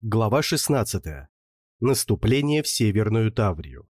Глава 16. Наступление в Северную Таврию.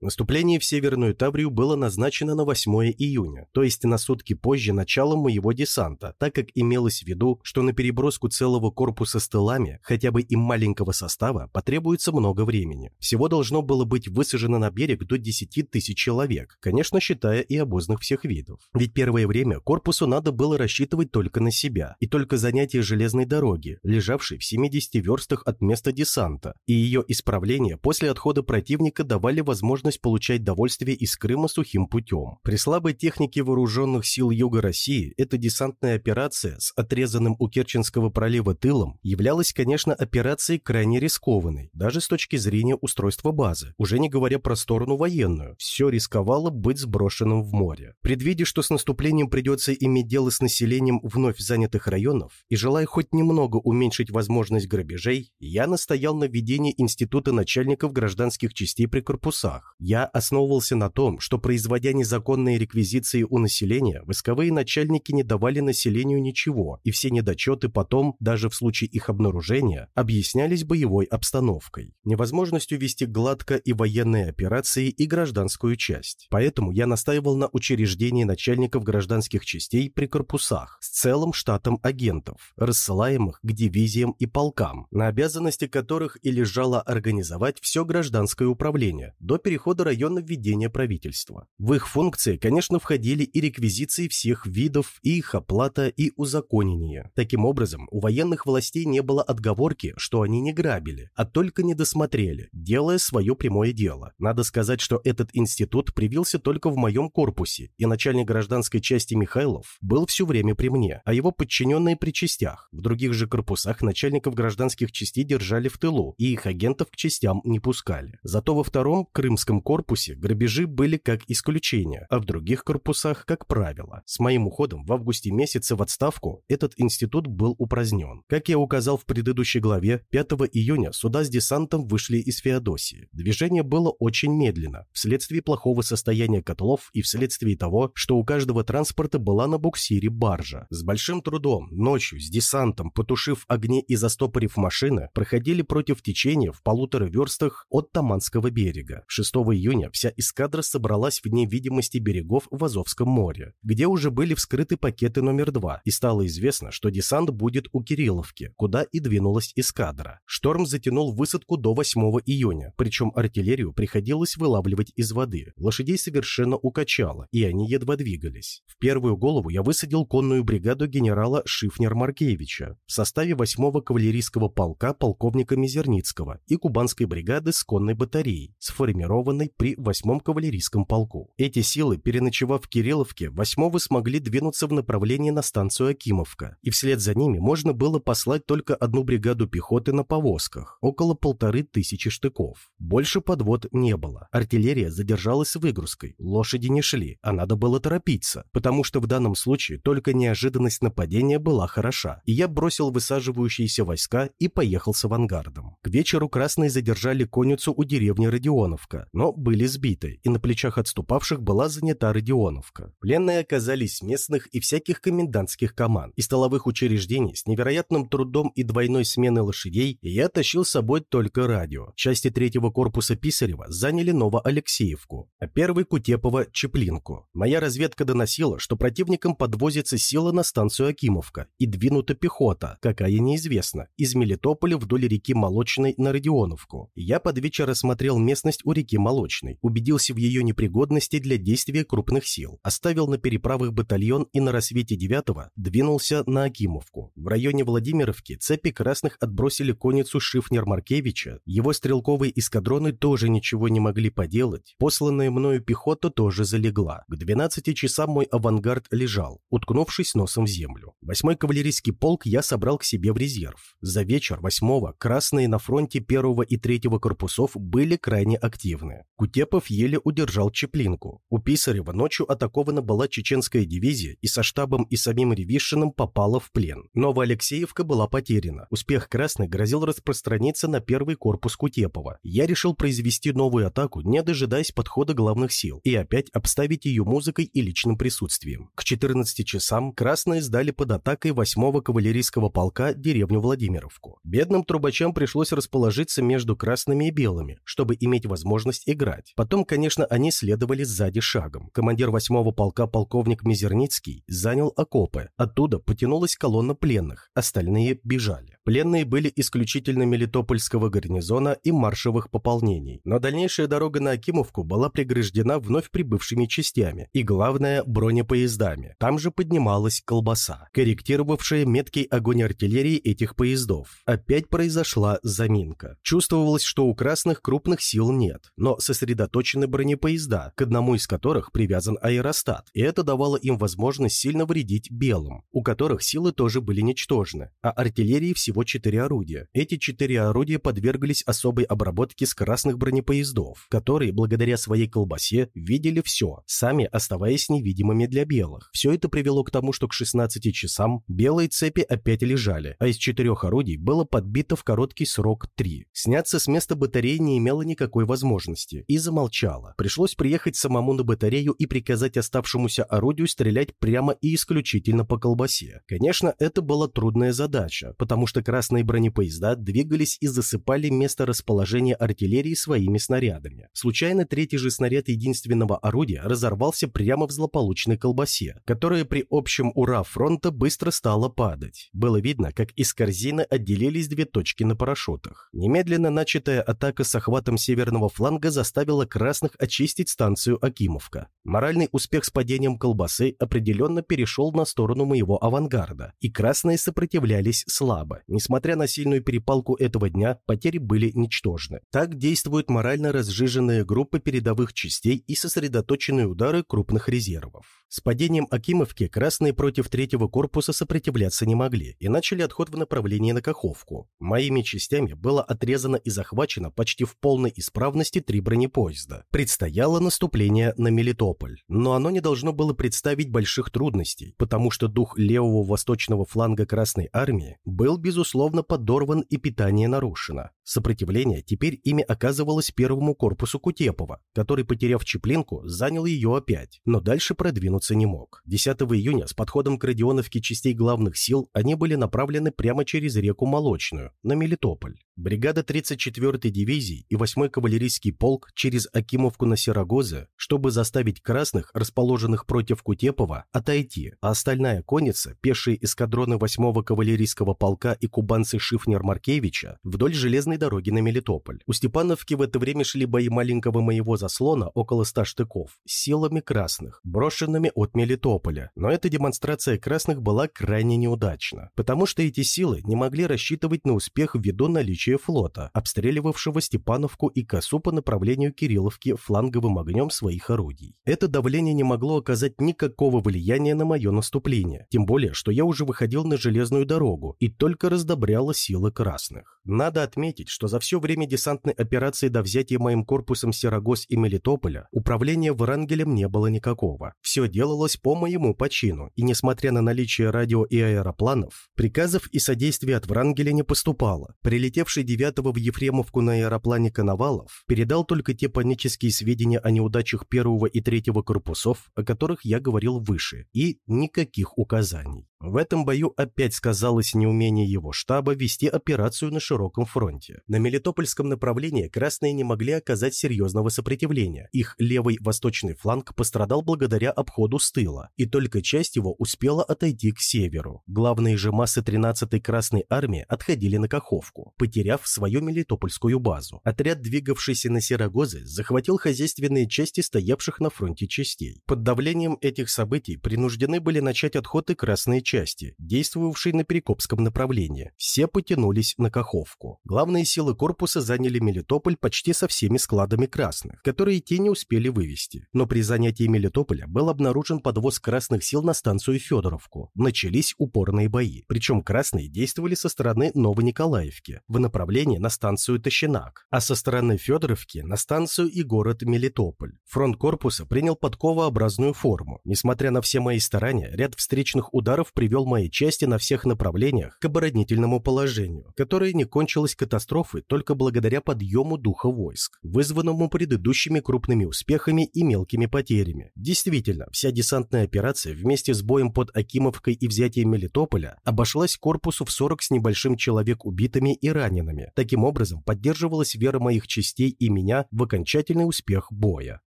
Наступление в Северную Таврию было назначено на 8 июня, то есть на сутки позже начала моего десанта, так как имелось в виду, что на переброску целого корпуса с тылами, хотя бы и маленького состава, потребуется много времени. Всего должно было быть высажено на берег до 10 тысяч человек, конечно, считая и обозных всех видов. Ведь первое время корпусу надо было рассчитывать только на себя, и только занятие железной дороги, лежавшей в 70 верстах от места десанта, и ее исправление после отхода противника давали возможность возможность получать довольствие из Крыма сухим путем. При слабой технике вооруженных сил Юга России эта десантная операция с отрезанным у Керченского пролива тылом являлась, конечно, операцией крайне рискованной, даже с точки зрения устройства базы, уже не говоря про сторону военную. Все рисковало быть сброшенным в море. Предвидя, что с наступлением придется иметь дело с населением вновь занятых районов, и желая хоть немного уменьшить возможность грабежей, я настоял на введении института начальников гражданских частей при корпусах, я основывался на том, что производя незаконные реквизиции у населения, войсковые начальники не давали населению ничего, и все недочеты потом, даже в случае их обнаружения, объяснялись боевой обстановкой, невозможностью вести гладко и военные операции, и гражданскую часть. Поэтому я настаивал на учреждении начальников гражданских частей при корпусах с целым штатом агентов, рассылаемых к дивизиям и полкам, на обязанности которых и лежало организовать все гражданское управление до перехода перехода района введения правительства. В их функции, конечно, входили и реквизиции всех видов, и их оплата, и узаконение. Таким образом, у военных властей не было отговорки, что они не грабили, а только не досмотрели, делая свое прямое дело. Надо сказать, что этот институт привился только в моем корпусе, и начальник гражданской части Михайлов был все время при мне, а его подчиненные при частях. В других же корпусах начальников гражданских частей держали в тылу, и их агентов к частям не пускали. Зато во втором крымском корпусе грабежи были как исключение, а в других корпусах как правило. С моим уходом в августе месяце в отставку этот институт был упразднен. Как я указал в предыдущей главе, 5 июня суда с десантом вышли из Феодосии. Движение было очень медленно, вследствие плохого состояния котлов и вследствие того, что у каждого транспорта была на буксире баржа. С большим трудом, ночью, с десантом, потушив огни и застопорив машины, проходили против течения в полутора верстах от Таманского берега. 6 июня вся эскадра собралась вне видимости берегов в Азовском море, где уже были вскрыты пакеты номер два, и стало известно, что десант будет у Кирилловки, куда и двинулась эскадра. Шторм затянул высадку до 8 июня, причем артиллерию приходилось вылавливать из воды. Лошадей совершенно укачало, и они едва двигались. В первую голову я высадил конную бригаду генерала Шифнер-Маркевича в составе 8-го кавалерийского полка полковника Мизерницкого и кубанской бригады с конной батареей, сформированной сформированной при 8-м кавалерийском полку. Эти силы, переночевав в Кирилловке, 8-го смогли двинуться в направлении на станцию Акимовка, и вслед за ними можно было послать только одну бригаду пехоты на повозках, около полторы тысячи штыков. Больше подвод не было. Артиллерия задержалась с выгрузкой, лошади не шли, а надо было торопиться, потому что в данном случае только неожиданность нападения была хороша, и я бросил высаживающиеся войска и поехал с авангардом. К вечеру красные задержали конницу у деревни Родионовка, но были сбиты, и на плечах отступавших была занята Родионовка. Пленные оказались местных и всяких комендантских команд, и столовых учреждений с невероятным трудом и двойной сменой лошадей, я тащил с собой только радио. Части третьего корпуса Писарева заняли Новоалексеевку, а первый Кутепова – Чеплинку. Моя разведка доносила, что противникам подвозится сила на станцию Акимовка и двинута пехота, какая неизвестна, из Мелитополя вдоль реки Молочной на Родионовку. Я под вечер осмотрел местность у реки Молочной Молочной, убедился в ее непригодности для действия крупных сил, оставил на переправах батальон и на рассвете 9 двинулся на Акимовку. В районе Владимировки цепи красных отбросили конницу Шифнер-Маркевича, его стрелковые эскадроны тоже ничего не могли поделать, посланная мною пехота тоже залегла. К 12 часам мой авангард лежал, уткнувшись носом в землю. Восьмой кавалерийский полк я собрал к себе в резерв. За вечер восьмого красные на фронте первого и третьего корпусов были крайне активны. Кутепов еле удержал Чеплинку. У Писарева ночью атакована была чеченская дивизия и со штабом и самим Ревишиным попала в плен. Новая Алексеевка была потеряна. Успех Красных грозил распространиться на первый корпус Кутепова. Я решил произвести новую атаку, не дожидаясь подхода главных сил, и опять обставить ее музыкой и личным присутствием. К 14 часам Красные сдали под атакой 8-го кавалерийского полка деревню Владимировку. Бедным трубачам пришлось расположиться между красными и белыми, чтобы иметь возможность играть. Потом, конечно, они следовали сзади шагом. Командир 8-го полка полковник Мизерницкий занял окопы. Оттуда потянулась колонна пленных, остальные бежали. Пленные были исключительно мелитопольского гарнизона и маршевых пополнений, но дальнейшая дорога на Акимовку была преграждена вновь прибывшими частями и, главное, бронепоездами. Там же поднималась колбаса, корректировавшая меткий огонь артиллерии этих поездов. Опять произошла заминка. Чувствовалось, что у красных крупных сил нет, но сосредоточены бронепоезда, к одному из которых привязан аэростат, и это давало им возможность сильно вредить белым, у которых силы тоже были ничтожны, а артиллерии всего четыре орудия. Эти четыре орудия подверглись особой обработке с красных бронепоездов, которые, благодаря своей колбасе, видели все, сами оставаясь невидимыми для белых. Все это привело к тому, что к 16 часам белые цепи опять лежали, а из четырех орудий было подбито в короткий срок три. Сняться с места батареи не имело никакой возможности и замолчала. Пришлось приехать самому на батарею и приказать оставшемуся орудию стрелять прямо и исключительно по колбасе. Конечно, это была трудная задача, потому что красные бронепоезда двигались и засыпали место расположения артиллерии своими снарядами. Случайно третий же снаряд единственного орудия разорвался прямо в злополучной колбасе, которая при общем «Ура!» фронта быстро стала падать. Было видно, как из корзины отделились две точки на парашютах. Немедленно начатая атака с охватом северного фланга заставила красных очистить станцию Акимовка. Моральный успех с падением колбасы определенно перешел на сторону моего авангарда, и красные сопротивлялись слабо. Несмотря на сильную перепалку этого дня, потери были ничтожны. Так действуют морально разжиженные группы передовых частей и сосредоточенные удары крупных резервов. С падением Акимовки красные против третьего корпуса сопротивляться не могли и начали отход в направлении на Каховку. Моими частями было отрезано и захвачено почти в полной исправности три бронепоезда. Предстояло наступление на Мелитополь, но оно не должно было представить больших трудностей, потому что дух левого восточного фланга Красной Армии был, безусловно, подорван и питание нарушено. Сопротивление теперь ими оказывалось первому корпусу Кутепова, который, потеряв Чеплинку, занял ее опять, но дальше продвинуться не мог. 10 июня с подходом к Родионовке частей главных сил они были направлены прямо через реку Молочную, на Мелитополь. Бригада 34-й дивизии и 8-й кавалерийский полк через Акимовку на Серогозы, чтобы заставить красных, расположенных против Кутепова, отойти, а остальная конница, пешие эскадроны 8-го кавалерийского полка и кубанцы Шифнер-Маркевича вдоль железной дороги на Мелитополь. У Степановки в это время шли бои маленького моего заслона около 100 штыков с силами красных, брошенными от Мелитополя, но эта демонстрация красных была крайне неудачна, потому что эти силы не могли рассчитывать на успех ввиду наличия флота, обстреливавшего Степановку и Косу по направлению Кирилловки фланговым огнем своих орудий. Это давление не могло оказать никакого влияния на мое наступление, тем более, что я уже выходил на железную дорогу и только раздобряло силы красных. Надо отметить, что за все время десантной операции до взятия моим корпусом Серогос и Мелитополя управления Врангелем не было никакого. Все делалось по моему почину, и несмотря на наличие радио и аэропланов, приказов и содействия от Врангеля не поступало. Прилетевший 9 в Ефремовку на аэроплане Коновалов передал только те панические сведения о неудачах первого и третьего корпусов, о которых я говорил выше, и никаких указаний. В этом бою опять сказалось неумение его штаба вести операцию на широком фронте. На Мелитопольском направлении красные не могли оказать серьезного сопротивления. Их левый восточный фланг пострадал благодаря обходу с тыла, и только часть его успела отойти к северу. Главные же массы 13-й Красной армии отходили на Каховку, потеряв свою Мелитопольскую базу. Отряд, двигавшийся на Серогозы, захватил хозяйственные части стоявших на фронте частей. Под давлением этих событий принуждены были начать отход и красные части, действовавшей на Перекопском направлении. Все потянулись на Каховку. Главные силы корпуса заняли Мелитополь почти со всеми складами красных, которые те не успели вывести. Но при занятии Мелитополя был обнаружен подвоз красных сил на станцию Федоровку. Начались упорные бои. Причем красные действовали со стороны Новониколаевки в направлении на станцию Тащинак, а со стороны Федоровки на станцию и город Мелитополь. Фронт корпуса принял подковообразную форму. Несмотря на все мои старания, ряд встречных ударов привел мои части на всех направлениях к оборонительному положению, которое не кончилось катастрофой только благодаря подъему духа войск, вызванному предыдущими крупными успехами и мелкими потерями. Действительно, вся десантная операция вместе с боем под Акимовкой и взятием Мелитополя обошлась корпусу в 40 с небольшим человек убитыми и ранеными. Таким образом, поддерживалась вера моих частей и меня в окончательный успех боя.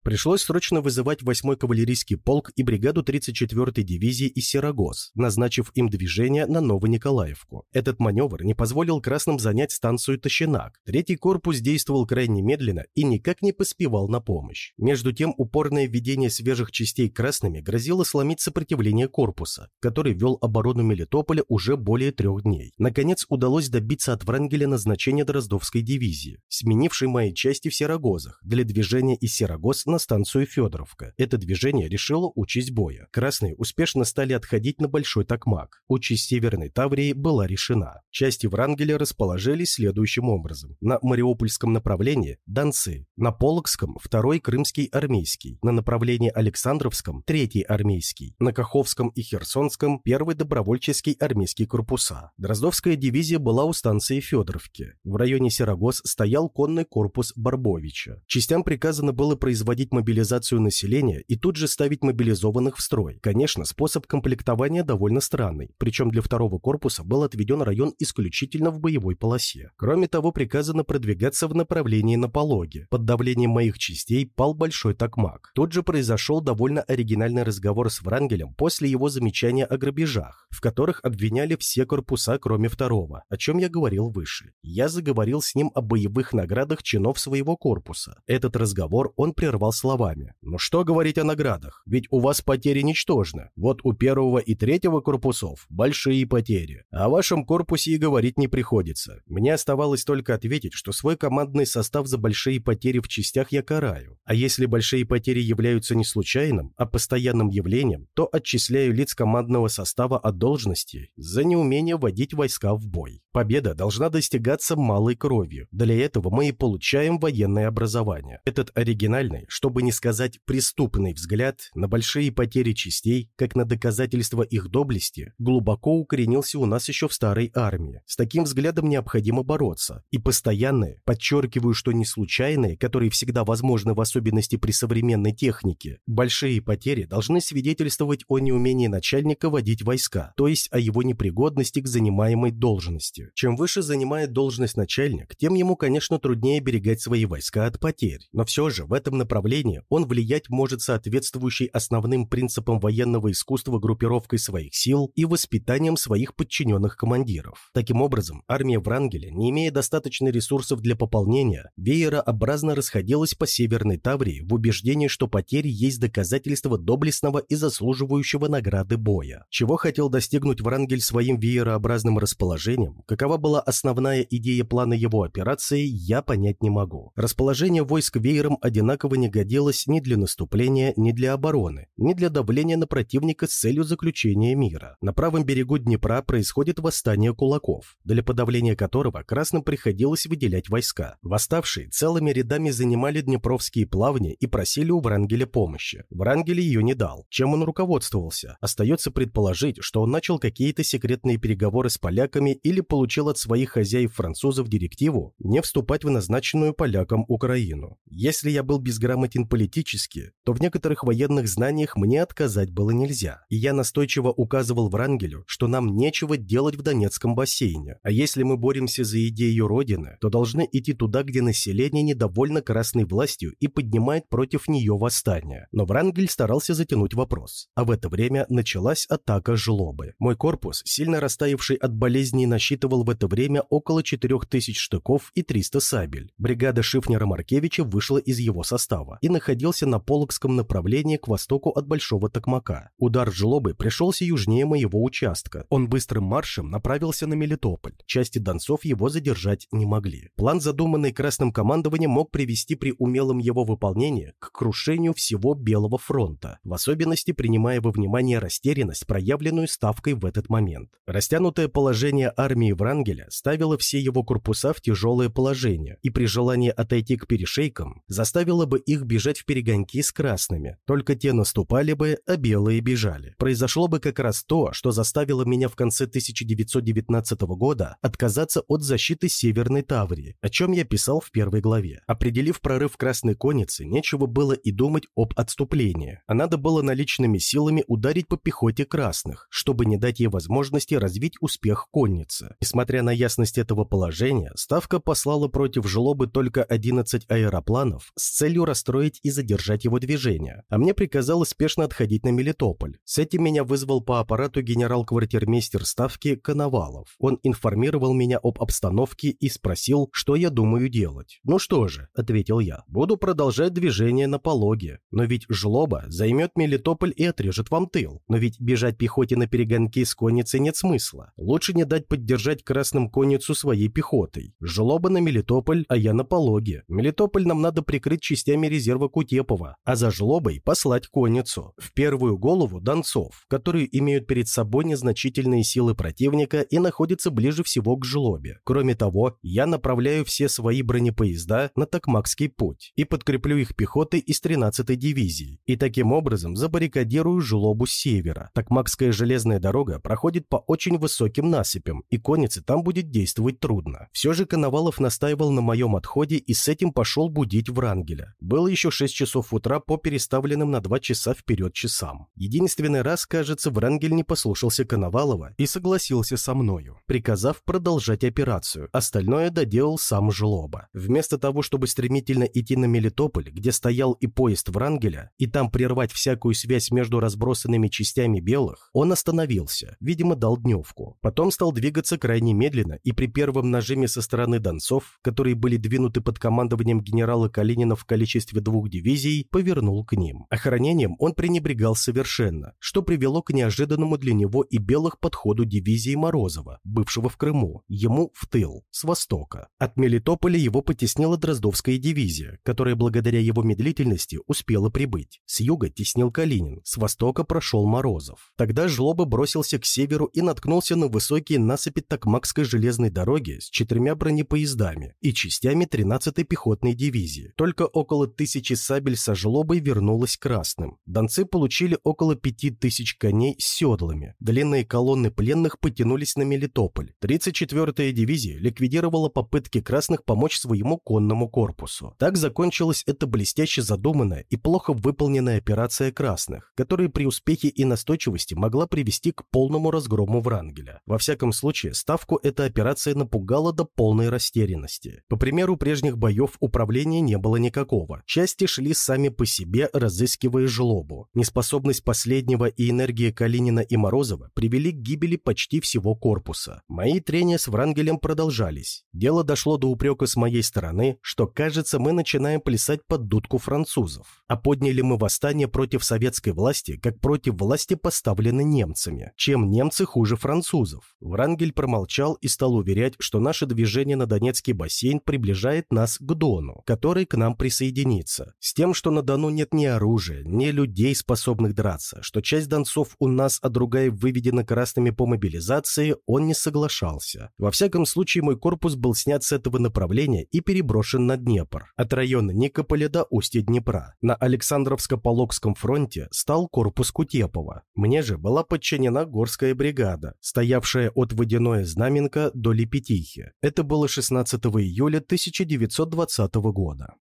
Пришлось срочно вызывать 8-й кавалерийский полк и бригаду 34-й дивизии из Сирогоз, назначив им движение на Новониколаевку. Этот маневр не позволил красным занять станцию Тащинак. Третий корпус действовал крайне медленно и никак не поспевал на помощь. Между тем, упорное введение свежих частей красными грозило сломить сопротивление корпуса, который вел оборону Мелитополя уже более трех дней. Наконец, удалось добиться от Врангеля назначения Дроздовской дивизии, сменившей мои части в Серогозах, для движения из Серогоз на станцию Федоровка. Это движение решило участь боя. Красные успешно стали отходить на Большой Токмак. Участь Северной Таврии была решена. Части Врангеля расположились следующим образом. На Мариупольском направлении – Донцы, на Полокском – второй Крымский армейский, на направлении Александровском – третий армейский, на Каховском и Херсонском – первый добровольческий армейский корпуса. Дроздовская дивизия была у станции Федоровки. В районе Серогоз стоял конный корпус Барбовича. Частям приказано было производить мобилизацию населения и тут же ставить мобилизованных в строй. Конечно, способ комплектования довольно странный, причем для второго корпуса был отведен район исключительно в боевой полосе. Кроме того, приказано продвигаться в направлении на пологе. Под давлением моих частей пал Большой Токмак. Тут же произошел довольно оригинальный разговор с Врангелем после его замечания о грабежах, в которых обвиняли все корпуса, кроме второго, о чем я говорил выше. Я заговорил с ним о боевых наградах чинов своего корпуса. Этот разговор он прервал словами. «Ну что говорить о наградах? Ведь у вас потери ничтожны. Вот у первого и третьего корпусов большие потери. О вашем корпусе и говорить не приходится. Мне оставалось только ответить, что свой командный состав за большие потери в частях я караю. А если большие потери являются не случайным, а постоянным явлением, то отчисляю лиц командного состава от должности за неумение вводить войска в бой. Победа должна достигаться малой кровью. Для этого мы и получаем военное образование. Этот оригинальный, чтобы не сказать преступный взгляд на большие потери частей, как на доказательство их доблести, глубоко укоренился у нас еще в старой армии. С таким взглядом необходимо бороться. И постоянные, подчеркиваю, что не случайные, которые всегда возможны в особенности при современной технике, большие потери должны свидетельствовать о неумении начальника водить войска, то есть о его непригодности к занимаемой должности. Чем выше занимает должность начальник, тем ему, конечно, труднее берегать свои войска от потерь. Но все же в этом направлении он влиять может соответствующей основным принципам военного искусства группировкой своих сил и воспитанием своих подчиненных командиров. Таким образом, армия Врангеля, не имея достаточно ресурсов для пополнения, веерообразно расходилась по Северной Таврии в убеждении, что потери есть доказательство доблестного и заслуживающего награды боя. Чего хотел достигнуть Врангель своим веерообразным расположением, какова была основная идея плана его операции, я понять не могу. Расположение войск веером одинаково не годилось ни для наступления, ни для обороны, ни для давления на противника с целью заключения мира. На правом берегу Днепра происходит восстание кулаков, для подавления которого красным приходилось выделять войска. Восставшие целыми рядами занимали днепровские плавни и просили у Врангеля помощи. Врангель ее не дал. Чем он руководствовался? Остается предположить, что он начал какие-то секретные переговоры с поляками или получил от своих хозяев-французов директиву не вступать в назначенную полякам Украину. Если я был безграмотен политически, то в некоторых военных знаниях мне отказать было нельзя, и я настойчиво указывал Врангелю, что нам нечего делать в Донецком бассейне, а если мы боремся за идею Родины, то должны идти туда, где население недовольно красной властью и поднимает против нее восстание. Но Врангель старался затянуть вопрос, а в это время началась атака жлобы. Мой корпус, сильно растаявший от болезней, насчитывал в это время около 4000 штыков и 300 сабель. Бригада Шифнера-Маркевича вышла из его состава и находился на Полокском направлении к востоку от Большого Токмака. Удар жлобы пришелся южнее южнее моего участка. Он быстрым маршем направился на Мелитополь. Части донцов его задержать не могли. План, задуманный Красным командованием, мог привести при умелом его выполнении к крушению всего Белого фронта, в особенности принимая во внимание растерянность, проявленную ставкой в этот момент. Растянутое положение армии Врангеля ставило все его корпуса в тяжелое положение и при желании отойти к перешейкам заставило бы их бежать в перегонки с красными. Только те наступали бы, а белые бежали. Произошло бы как раз то, что заставило меня в конце 1919 года отказаться от защиты Северной Таврии, о чем я писал в первой главе. Определив прорыв Красной Конницы, нечего было и думать об отступлении, а надо было наличными силами ударить по пехоте красных, чтобы не дать ей возможности развить успех конницы. Несмотря на ясность этого положения, Ставка послала против Жлобы только 11 аэропланов с целью расстроить и задержать его движение, а мне приказалось спешно отходить на Мелитополь. С этим меня вызвал по аппарату генерал-квартирмейстер Ставки Коновалов. Он информировал меня об обстановке и спросил, что я думаю делать. «Ну что же», — ответил я, — «буду продолжать движение на пологе. Но ведь Жлоба займет Мелитополь и отрежет вам тыл. Но ведь бежать пехоте на перегонки с конницей нет смысла. Лучше не дать поддержать красным конницу своей пехотой. Жлоба на Мелитополь, а я на пологе. Мелитополь нам надо прикрыть частями резерва Кутепова, а за Жлобой послать конницу. В первую голову донцов, которые имеют перед собой незначительные силы противника и находятся ближе всего к Жлобе. Кроме того, я направляю все свои бронепоезда на Токмакский путь и подкреплю их пехотой из 13-й дивизии. И таким образом забаррикадирую Жлобу с севера. Токмакская железная дорога проходит по очень высоким насыпям, и коннице там будет действовать трудно. Все же Коновалов настаивал на моем отходе и с этим пошел будить Врангеля. Было еще 6 часов утра по переставленным на 2 часа вперед часам. Единственный раз, кажется, Врангель не послушался Коновалова и согласился со мною, приказав продолжать операцию. Остальное доделал сам Жлоба. Вместо того, чтобы стремительно идти на Мелитополь, где стоял и поезд Врангеля, и там прервать всякую связь между разбросанными частями белых, он остановился, видимо, дал дневку. Потом стал двигаться крайне медленно и при первом нажиме со стороны донцов, которые были двинуты под командованием генерала Калинина в количестве двух дивизий, повернул к ним. Охранением он пренебрегал совершенно, что привело к неожиданному для него и белых подходу дивизии Морозова, бывшего в Крыму, ему в тыл, с востока. От Мелитополя его потеснила Дроздовская дивизия, которая благодаря его медлительности успела прибыть. С юга теснил Калинин, с востока прошел Морозов. Тогда Жлоба бросился к северу и наткнулся на высокие насыпи Токмакской железной дороги с четырьмя бронепоездами и частями 13-й пехотной дивизии. Только около тысячи сабель со Жлобой вернулось красным. Донцы получили около пяти тысяч коней с седлами. Длинные колонны пленных потянулись на Мелитополь. 34-я дивизия ликвидировала попытки красных помочь своему конному корпусу. Так закончилась эта блестяще задуманная и плохо выполненная операция красных, которая при успехе и настойчивости могла привести к полному разгрому Врангеля. Во всяком случае, ставку эта операция напугала до полной растерянности. По примеру прежних боев управления не было никакого. Части шли сами по себе, разыскивая жлобу. Неспособность последнего и энергия Калинина и Морозова привели к гибели почти всего корпуса. Мои трения с Врангелем продолжались. Дело дошло до упрека с моей стороны, что, кажется, мы начинаем плясать под дудку французов. А подняли мы восстание против советской власти, как против власти поставлены немцами. Чем немцы хуже французов? Врангель промолчал и стал уверять, что наше движение на Донецкий бассейн приближает нас к Дону, который к нам присоединится. С тем, что на Дону нет ни оружия, ни людей, способных драться, что часть донцов у нас, а другая выведена красными по мобилизации, он не соглашался. Во всяком случае, мой корпус был снят с этого направления и переброшен на Днепр, от района Никополя до устья Днепра. На Александровско-Пологском фронте стал корпус Кутепова. Мне же была подчинена горская бригада, стоявшая от Водяное Знаменка до Лепетихи. Это было 16 июля 1920 года.